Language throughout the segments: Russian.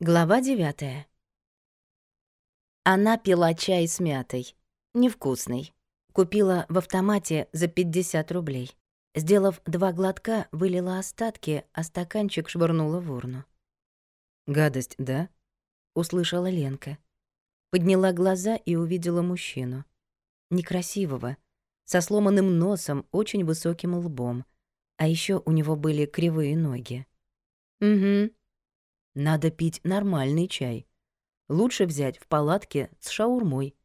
Глава девятая. Она пила чай с мятой. Невкусный. Купила в автомате за 50 рублей. Сделав два глотка, вылила остатки, а стаканчик швырнула в урну. «Гадость, да?» — услышала Ленка. Подняла глаза и увидела мужчину. Некрасивого, со сломанным носом, очень высоким лбом. А еще у него были кривые ноги. «Угу», надо пить нормальный чай. Лучше взять в палатке с шаурмой.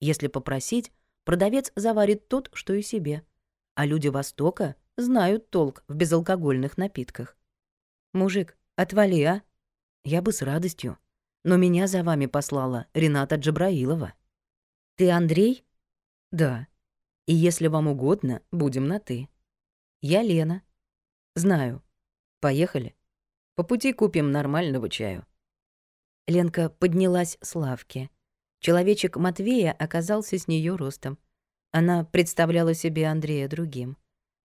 Если попросить, продавец заварит тот, что и себе. А люди Востока знают толк в безалкогольных напитках. Мужик, отвали, а? Я бы с радостью. Но меня за вами послала Рената Джабраилова. Ты Андрей? Да. И если вам угодно, будем на «ты». Я Лена. Знаю. Поехали. По пути купим нормального чаю». Ленка поднялась с лавки. Человечек Матвея оказался с нее ростом. Она представляла себе Андрея другим.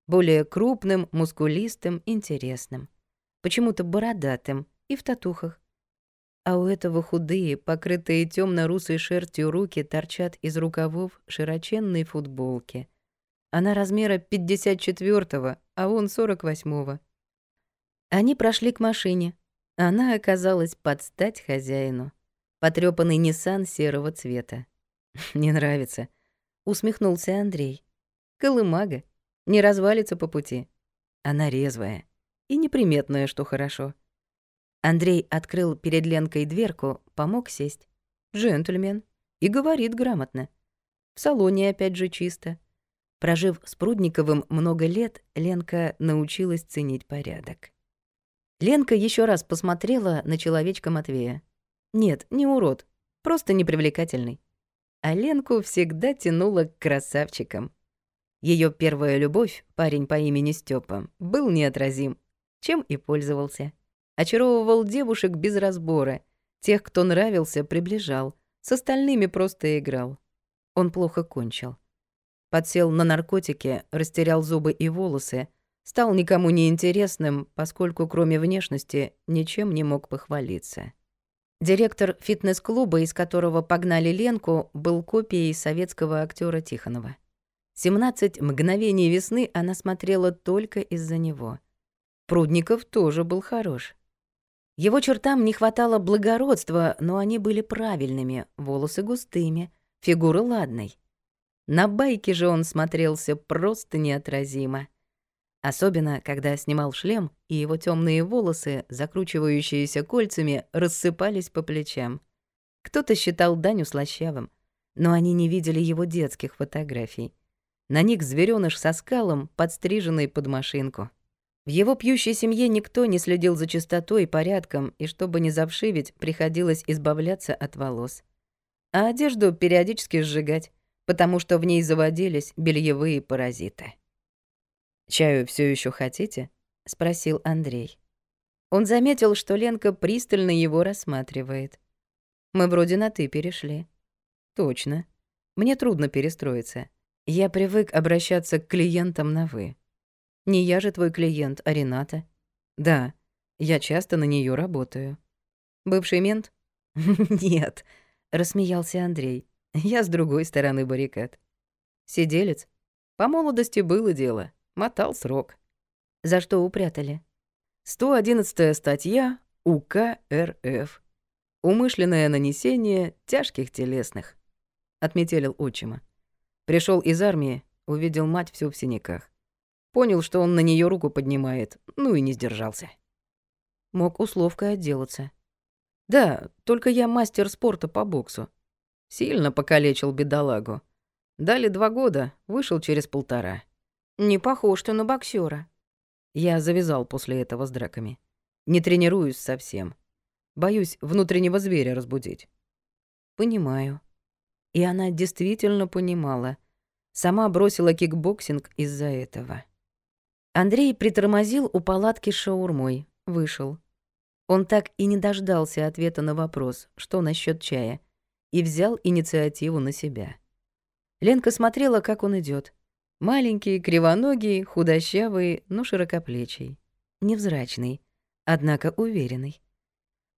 Более крупным, мускулистым, интересным. Почему-то бородатым и в татухах. А у этого худые, покрытые темно русой шерстью руки торчат из рукавов широченной футболки. Она размера 54-го, а он 48-го. Они прошли к машине. Она оказалась под стать хозяину. Потрёпанный Ниссан серого цвета. «Не нравится», — усмехнулся Андрей. «Колымага. Не развалится по пути. Она резвая. И неприметная, что хорошо». Андрей открыл перед Ленкой дверку, помог сесть. Джентльмен. И говорит грамотно. В салоне опять же чисто. Прожив с Прудниковым много лет, Ленка научилась ценить порядок. Ленка еще раз посмотрела на человечка Матвея. Нет, не урод, просто непривлекательный. А Ленку всегда тянуло к красавчикам. Ее первая любовь, парень по имени Степа, был неотразим, чем и пользовался. Очаровывал девушек без разбора. Тех, кто нравился, приближал. С остальными просто играл. Он плохо кончил. Подсел на наркотики, растерял зубы и волосы, стал никому не интересным, поскольку кроме внешности ничем не мог похвалиться. Директор фитнес-клуба, из которого погнали Ленку, был копией советского актера Тихонова. 17 мгновений весны она смотрела только из-за него. Прудников тоже был хорош. Его чертам не хватало благородства, но они были правильными, волосы густыми, фигура ладной. На байке же он смотрелся просто неотразимо. Особенно, когда снимал шлем, и его темные волосы, закручивающиеся кольцами, рассыпались по плечам. Кто-то считал Даню слащавым, но они не видели его детских фотографий. На них зверёныш со скалом, подстриженный под машинку. В его пьющей семье никто не следил за чистотой и порядком, и чтобы не завшивить, приходилось избавляться от волос. А одежду периодически сжигать, потому что в ней заводились бельевые паразиты. «Чаю все еще хотите?» — спросил Андрей. Он заметил, что Ленка пристально его рассматривает. «Мы вроде на «ты» перешли». «Точно. Мне трудно перестроиться. Я привык обращаться к клиентам на «вы». Не я же твой клиент, а Рената. Да, я часто на нее работаю. Бывший мент? Нет, рассмеялся Андрей. Я с другой стороны баррикад. Сиделец? По молодости было дело. Мотал срок. За что упрятали? 111 статья УК РФ. Умышленное нанесение тяжких телесных. Отметелил отчима. Пришел из армии, увидел мать всю в синяках. Понял, что он на нее руку поднимает, ну и не сдержался. Мог условкой отделаться. Да, только я мастер спорта по боксу. Сильно покалечил бедолагу. Дали два года, вышел через полтора. Не похож ты на боксера. Я завязал после этого с драками. Не тренируюсь совсем. Боюсь внутреннего зверя разбудить. Понимаю. И она действительно понимала. Сама бросила кикбоксинг из-за этого. Андрей притормозил у палатки с шаурмой, вышел. Он так и не дождался ответа на вопрос, что насчет чая, и взял инициативу на себя. Ленка смотрела, как он идет. Маленький, кривоногий, худощавый, но широкоплечий. Невзрачный, однако уверенный.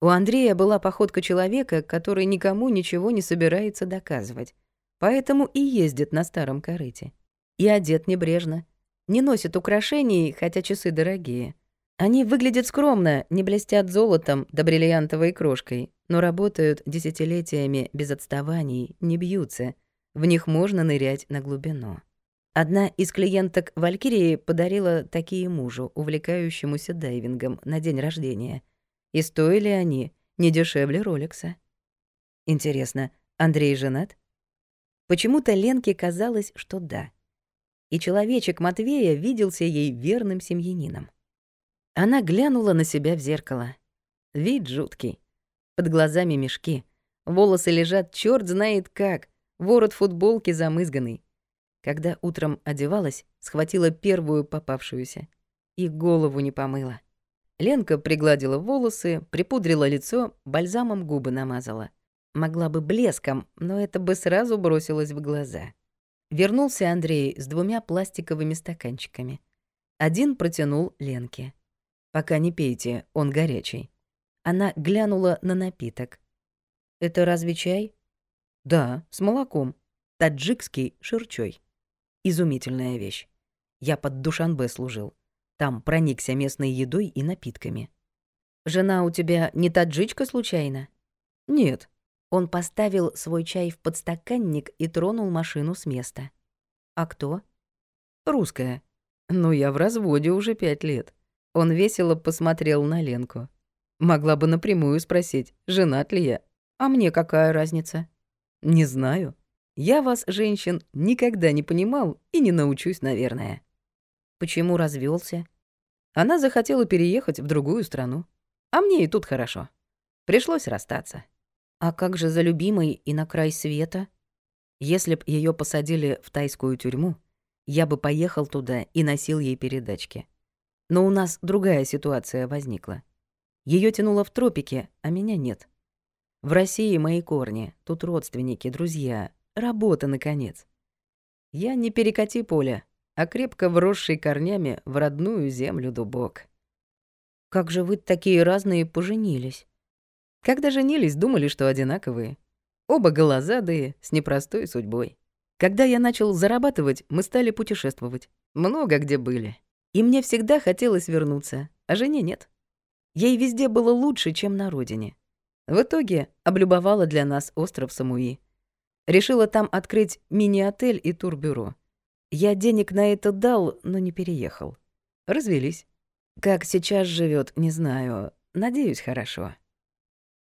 У Андрея была походка человека, который никому ничего не собирается доказывать, поэтому и ездит на старом корыте. И одет небрежно, не носит украшений, хотя часы дорогие. Они выглядят скромно, не блестят золотом да бриллиантовой крошкой, но работают десятилетиями без отставаний, не бьются. В них можно нырять на глубину. Одна из клиенток Валькирии подарила такие мужу, увлекающемуся дайвингом, на день рождения. И стоили они не дешевле Ролекса. Интересно, Андрей женат? Почему-то Ленке казалось, что да. И человечек Матвея виделся ей верным семьянином. Она глянула на себя в зеркало. Вид жуткий. Под глазами мешки. Волосы лежат черт знает как. Ворот футболки замызганный. Когда утром одевалась, схватила первую попавшуюся. И голову не помыла. Ленка пригладила волосы, припудрила лицо, бальзамом губы намазала. Могла бы блеском, но это бы сразу бросилось в глаза. Вернулся Андрей с двумя пластиковыми стаканчиками. Один протянул Ленке. «Пока не пейте, он горячий». Она глянула на напиток. «Это разве чай?» «Да, с молоком. Таджикский ширчой». Изумительная вещь. Я под Душанбе служил. Там проникся местной едой и напитками. «Жена у тебя не таджичка случайно?» «Нет». Он поставил свой чай в подстаканник и тронул машину с места. «А кто?» «Русская. Но я в разводе уже пять лет». Он весело посмотрел на Ленку. Могла бы напрямую спросить, женат ли я. А мне какая разница? Не знаю. Я вас, женщин, никогда не понимал и не научусь, наверное. Почему развелся? Она захотела переехать в другую страну. А мне и тут хорошо. Пришлось расстаться. А как же за любимой и на край света? Если б ее посадили в тайскую тюрьму, я бы поехал туда и носил ей передачки. Но у нас другая ситуация возникла. Ее тянуло в тропики, а меня нет. В России мои корни, тут родственники, друзья, Работа, наконец. Я не перекати поле, а крепко вросший корнями в родную землю дубок. Как же вы такие разные поженились? Когда женились, думали, что одинаковые. Оба голозадые, с непростой судьбой. Когда я начал зарабатывать, мы стали путешествовать. Много где были. И мне всегда хотелось вернуться, а жене нет. Ей везде было лучше, чем на родине. В итоге облюбовала для нас остров Самуи. Решила там открыть мини-отель и турбюро. Я денег на это дал, но не переехал. Развелись. Как сейчас живет, не знаю. Надеюсь, хорошо.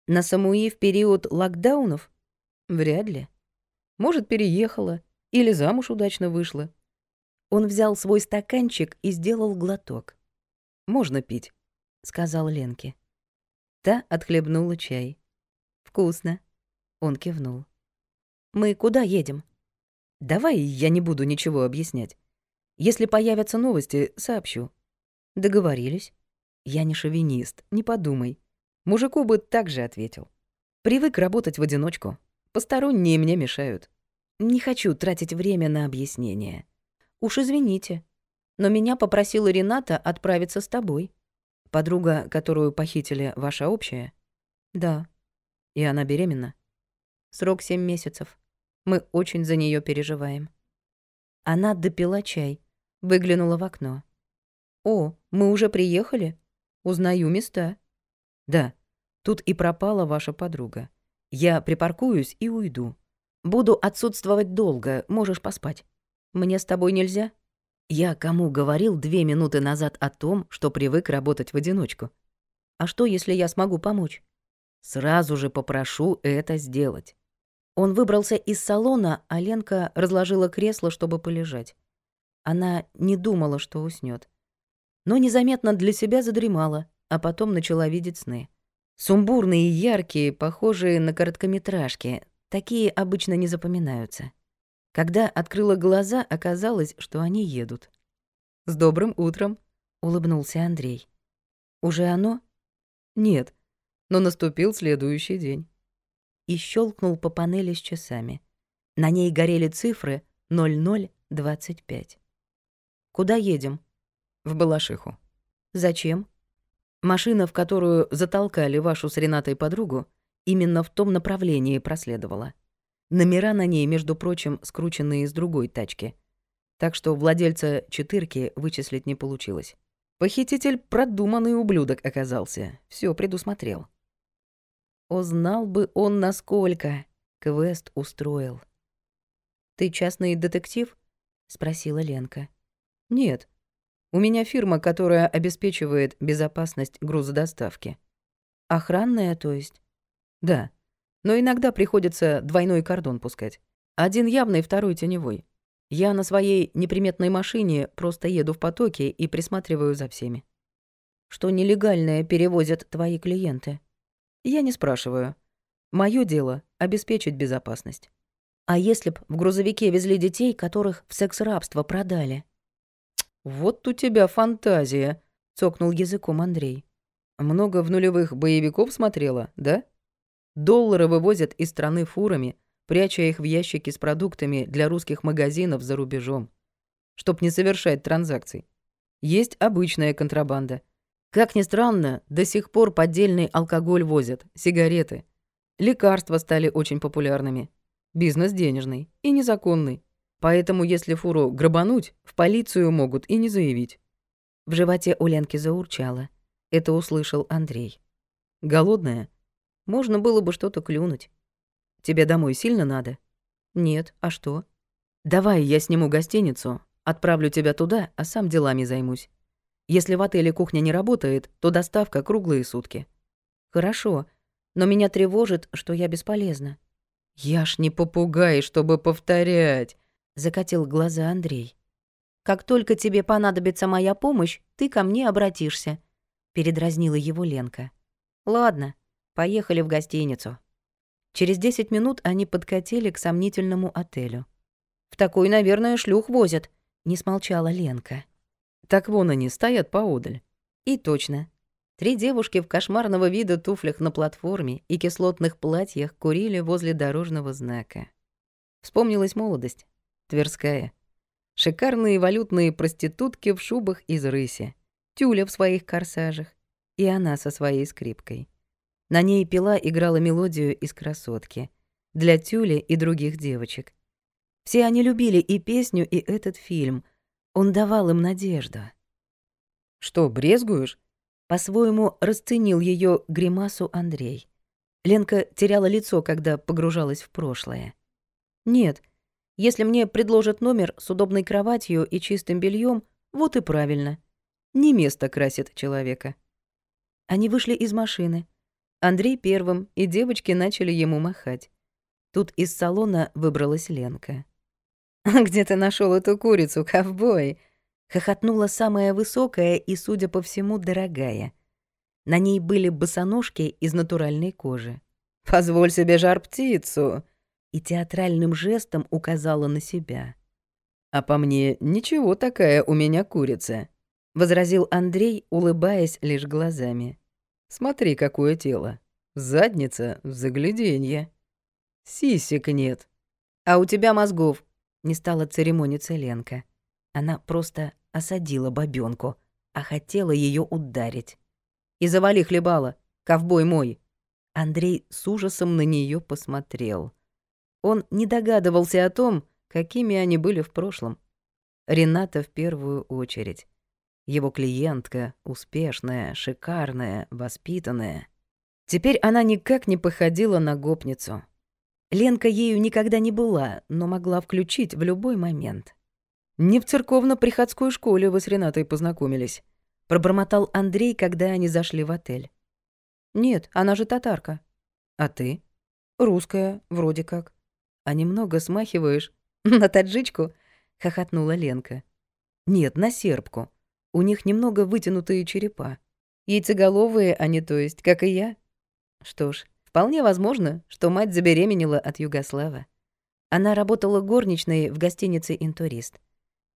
На Самуи в период локдаунов? Вряд ли. Может, переехала или замуж удачно вышла. Он взял свой стаканчик и сделал глоток. «Можно пить», — сказал Ленке. Та отхлебнула чай. «Вкусно», — он кивнул. Мы куда едем? Давай я не буду ничего объяснять. Если появятся новости, сообщу. Договорились. Я не шовинист, не подумай. Мужику бы так же ответил. Привык работать в одиночку. Посторонние мне мешают. Не хочу тратить время на объяснение. Уж извините. Но меня попросила Рената отправиться с тобой. Подруга, которую похитили, ваша общая? Да. И она беременна? Срок семь месяцев. Мы очень за нее переживаем. Она допила чай, выглянула в окно. О, мы уже приехали? Узнаю места. Да, тут и пропала ваша подруга. Я припаркуюсь и уйду. Буду отсутствовать долго, можешь поспать. Мне с тобой нельзя? Я кому говорил две минуты назад о том, что привык работать в одиночку? А что, если я смогу помочь? Сразу же попрошу это сделать. Он выбрался из салона, а Ленка разложила кресло, чтобы полежать. Она не думала, что уснёт. Но незаметно для себя задремала, а потом начала видеть сны. Сумбурные яркие, похожие на короткометражки. Такие обычно не запоминаются. Когда открыла глаза, оказалось, что они едут. «С добрым утром», — улыбнулся Андрей. «Уже оно?» «Нет, но наступил следующий день» и щелкнул по панели с часами. На ней горели цифры 0025. «Куда едем?» «В Балашиху». «Зачем?» Машина, в которую затолкали вашу с Ренатой подругу, именно в том направлении проследовала. Номера на ней, между прочим, скрученные из другой тачки. Так что владельца четырки вычислить не получилось. Похититель продуманный ублюдок оказался. Все предусмотрел. Узнал бы он, насколько. Квест устроил. «Ты частный детектив?» — спросила Ленка. «Нет. У меня фирма, которая обеспечивает безопасность грузодоставки». «Охранная, то есть?» «Да. Но иногда приходится двойной кордон пускать. Один явный, второй теневой. Я на своей неприметной машине просто еду в потоке и присматриваю за всеми». «Что нелегальное перевозят твои клиенты?» «Я не спрашиваю. Моё дело — обеспечить безопасность». А если б в грузовике везли детей, которых в секс-рабство продали? «Вот у тебя фантазия», — цокнул языком Андрей. «Много в нулевых боевиков смотрела, да? Доллары вывозят из страны фурами, пряча их в ящики с продуктами для русских магазинов за рубежом, чтоб не совершать транзакций. Есть обычная контрабанда. Как ни странно, до сих пор поддельный алкоголь возят, сигареты. Лекарства стали очень популярными. Бизнес денежный и незаконный. Поэтому, если фуру грабануть, в полицию могут и не заявить. В животе у Ленки заурчало. Это услышал Андрей. Голодная? Можно было бы что-то клюнуть. Тебе домой сильно надо? Нет, а что? Давай я сниму гостиницу, отправлю тебя туда, а сам делами займусь. Если в отеле кухня не работает, то доставка круглые сутки. Хорошо, но меня тревожит, что я бесполезна. «Я ж не попугай, чтобы повторять», — закатил глаза Андрей. «Как только тебе понадобится моя помощь, ты ко мне обратишься», — передразнила его Ленка. «Ладно, поехали в гостиницу». Через десять минут они подкатили к сомнительному отелю. «В такой, наверное, шлюх возят», — не смолчала Ленка. «Так вон они, стоят поодаль». И точно, Три девушки в кошмарного вида туфлях на платформе и кислотных платьях курили возле дорожного знака. Вспомнилась молодость. Тверская. Шикарные валютные проститутки в шубах из рыси. Тюля в своих корсажах. И она со своей скрипкой. На ней пила играла мелодию из «Красотки». Для Тюли и других девочек. Все они любили и песню, и этот фильм. Он давал им надежду. «Что, брезгуешь?» По-своему расценил ее гримасу Андрей. Ленка теряла лицо, когда погружалась в прошлое. «Нет, если мне предложат номер с удобной кроватью и чистым бельем, вот и правильно. Не место красит человека». Они вышли из машины. Андрей первым, и девочки начали ему махать. Тут из салона выбралась Ленка. «Где ты нашел эту курицу, ковбой?» хохотнула самая высокая и, судя по всему, дорогая. На ней были босоножки из натуральной кожи. «Позволь себе жар-птицу!» и театральным жестом указала на себя. «А по мне, ничего такая у меня курица», — возразил Андрей, улыбаясь лишь глазами. «Смотри, какое тело. Задница в загляденье. Сисек нет. А у тебя мозгов», — не стала церемониться Ленка. Она просто осадила бабёнку, а хотела ее ударить. «И завали хлебала, ковбой мой!» Андрей с ужасом на нее посмотрел. Он не догадывался о том, какими они были в прошлом. Рената в первую очередь. Его клиентка, успешная, шикарная, воспитанная. Теперь она никак не походила на гопницу. Ленка ею никогда не была, но могла включить в любой момент. «Не в церковно-приходской школе вы с Ренатой познакомились», — пробормотал Андрей, когда они зашли в отель. «Нет, она же татарка». «А ты?» «Русская, вроде как». «А немного смахиваешь?» «На таджичку?» — хохотнула Ленка. «Нет, на сербку. У них немного вытянутые черепа. Яйцеголовые они, то есть, как и я». Что ж, вполне возможно, что мать забеременела от Югослава. Она работала горничной в гостинице «Интурист».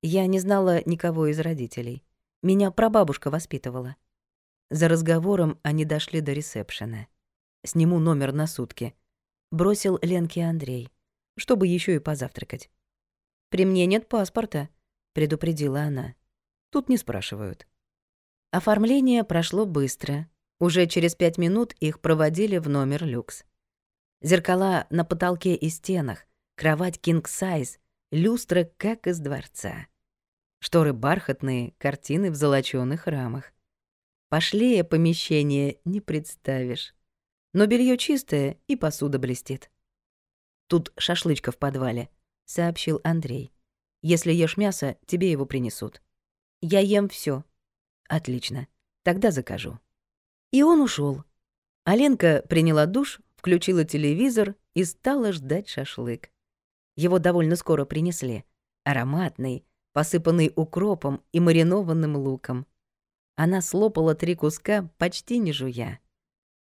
Я не знала никого из родителей. Меня прабабушка воспитывала. За разговором они дошли до ресепшена. «Сниму номер на сутки», — бросил Ленке Андрей, чтобы еще и позавтракать. «При мне нет паспорта», — предупредила она. «Тут не спрашивают». Оформление прошло быстро. Уже через пять минут их проводили в номер люкс. Зеркала на потолке и стенах, кровать size, люстра как из дворца. Шторы бархатные, картины в золочёных рамах. Пошлее помещение не представишь. Но белье чистое и посуда блестит. Тут шашлычка в подвале, сообщил Андрей. Если ешь мясо, тебе его принесут. Я ем все. Отлично. Тогда закажу. И он ушел. Аленка приняла душ, включила телевизор и стала ждать шашлык. Его довольно скоро принесли. Ароматный, посыпанный укропом и маринованным луком. Она слопала три куска, почти не жуя.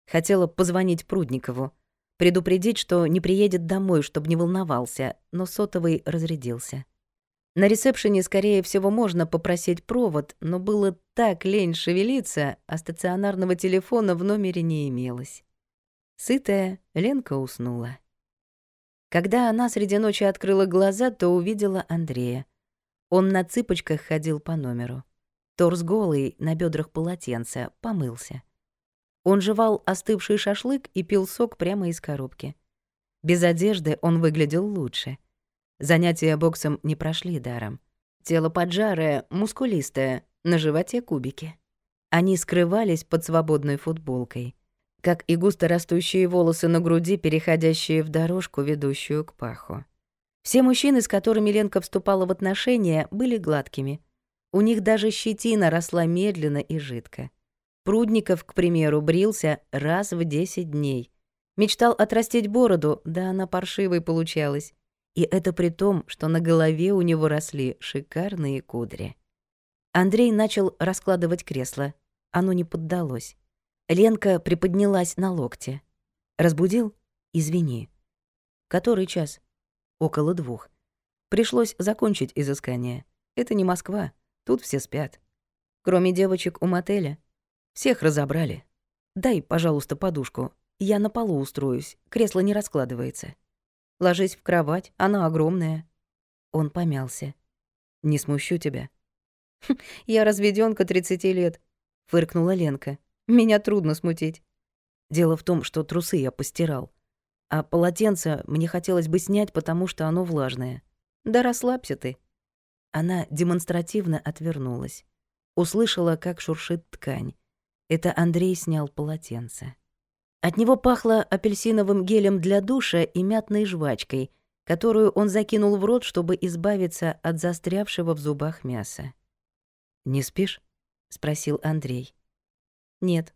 Хотела позвонить Прудникову, предупредить, что не приедет домой, чтобы не волновался, но сотовый разрядился. На ресепшене, скорее всего, можно попросить провод, но было так лень шевелиться, а стационарного телефона в номере не имелось. Сытая, Ленка уснула. Когда она среди ночи открыла глаза, то увидела Андрея. Он на цыпочках ходил по номеру. Торс голый, на бедрах полотенца, помылся. Он жевал остывший шашлык и пил сок прямо из коробки. Без одежды он выглядел лучше. Занятия боксом не прошли даром. Тело поджарое, мускулистое, на животе кубики. Они скрывались под свободной футболкой, как и густо растущие волосы на груди, переходящие в дорожку, ведущую к паху. Все мужчины, с которыми Ленка вступала в отношения, были гладкими — у них даже щетина росла медленно и жидко. Прудников, к примеру, брился раз в 10 дней. Мечтал отрастить бороду, да она паршивой получалась. И это при том, что на голове у него росли шикарные кудри. Андрей начал раскладывать кресло. Оно не поддалось. Ленка приподнялась на локте. «Разбудил? Извини». «Который час?» «Около двух. Пришлось закончить изыскание. Это не Москва. Тут все спят. Кроме девочек у мотеля. Всех разобрали. Дай, пожалуйста, подушку. Я на полу устроюсь, кресло не раскладывается. Ложись в кровать, она огромная. Он помялся. Не смущу тебя. «Хм, я разведёнка 30 лет, фыркнула Ленка. Меня трудно смутить. Дело в том, что трусы я постирал. А полотенце мне хотелось бы снять, потому что оно влажное. Да расслабься ты. Она демонстративно отвернулась. Услышала, как шуршит ткань. Это Андрей снял полотенце. От него пахло апельсиновым гелем для душа и мятной жвачкой, которую он закинул в рот, чтобы избавиться от застрявшего в зубах мяса. «Не спишь?» — спросил Андрей. «Нет».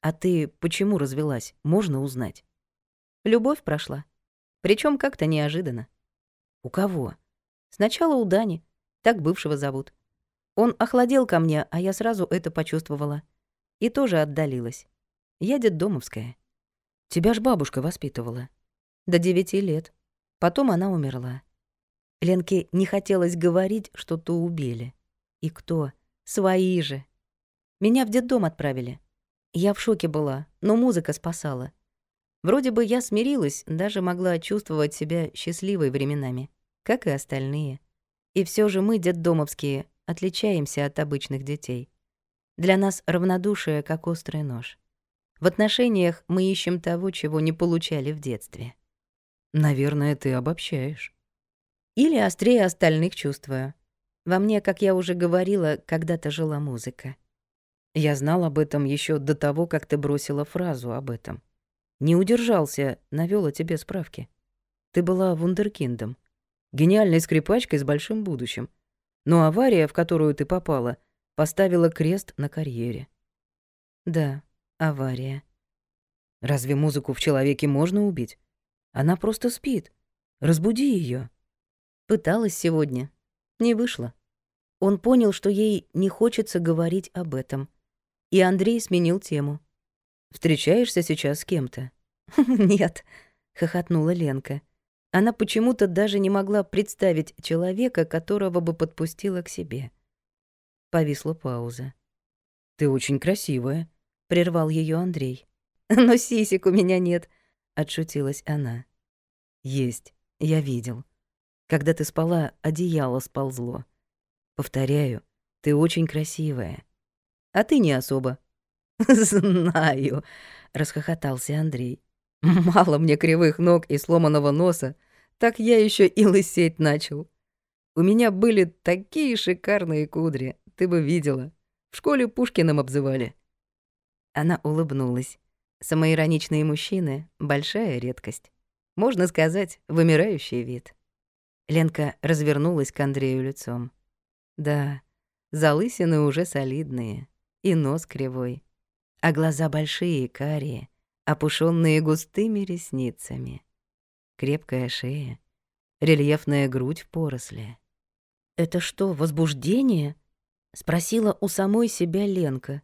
«А ты почему развелась? Можно узнать?» «Любовь прошла. Причем как-то неожиданно». «У кого?» «Сначала у Дани. Так бывшего зовут. Он охладел ко мне, а я сразу это почувствовала. И тоже отдалилась. Я детдомовская. Тебя ж бабушка воспитывала. До девяти лет. Потом она умерла. Ленке не хотелось говорить, что то убили. И кто? Свои же. Меня в детдом отправили. Я в шоке была, но музыка спасала. Вроде бы я смирилась, даже могла чувствовать себя счастливой временами, как и остальные. И все же мы, детдомовские, отличаемся от обычных детей. Для нас равнодушие как острый нож. В отношениях мы ищем того, чего не получали в детстве. Наверное, ты обобщаешь. Или острее остальных чувствую. Во мне, как я уже говорила, когда-то жила музыка. Я знал об этом еще до того, как ты бросила фразу об этом. Не удержался, навёл о тебе справки. Ты была вундеркиндом гениальной скрипачкой с большим будущим. Но авария, в которую ты попала, поставила крест на карьере. Да, авария. Разве музыку в человеке можно убить? Она просто спит. Разбуди ее. Пыталась сегодня. Не вышло. Он понял, что ей не хочется говорить об этом. И Андрей сменил тему. «Встречаешься сейчас с кем-то?» «Нет», — хохотнула Ленка. Она почему-то даже не могла представить человека, которого бы подпустила к себе. Повисла пауза. «Ты очень красивая», — прервал ее Андрей. «Но сисек у меня нет», — отшутилась она. «Есть, я видел. Когда ты спала, одеяло сползло. Повторяю, ты очень красивая». а ты не особо». «Знаю», — расхохотался Андрей. «Мало мне кривых ног и сломанного носа, так я еще и лысеть начал. У меня были такие шикарные кудри, ты бы видела. В школе Пушкиным обзывали». Она улыбнулась. Самоироничные мужчины — большая редкость. Можно сказать, вымирающий вид. Ленка развернулась к Андрею лицом. Да, залысины уже солидные, и нос кривой, а глаза большие, карие, опушенные густыми ресницами. Крепкая шея, рельефная грудь в поросли. «Это что, возбуждение?» — спросила у самой себя Ленка.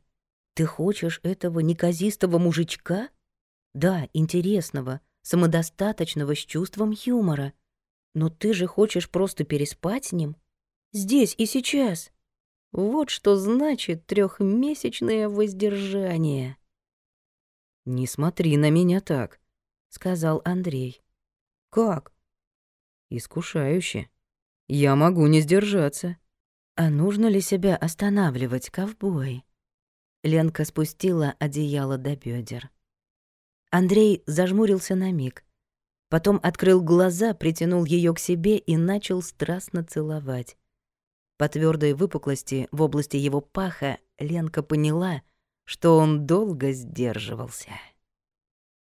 Ты хочешь этого неказистого мужичка? Да, интересного, самодостаточного с чувством юмора. Но ты же хочешь просто переспать с ним? Здесь и сейчас. Вот что значит трехмесячное воздержание. «Не смотри на меня так», — сказал Андрей. «Как?» «Искушающе. Я могу не сдержаться». «А нужно ли себя останавливать, ковбой?» Ленка спустила одеяло до бедер. Андрей зажмурился на миг. Потом открыл глаза, притянул ее к себе и начал страстно целовать. По твердой выпуклости в области его паха Ленка поняла, что он долго сдерживался.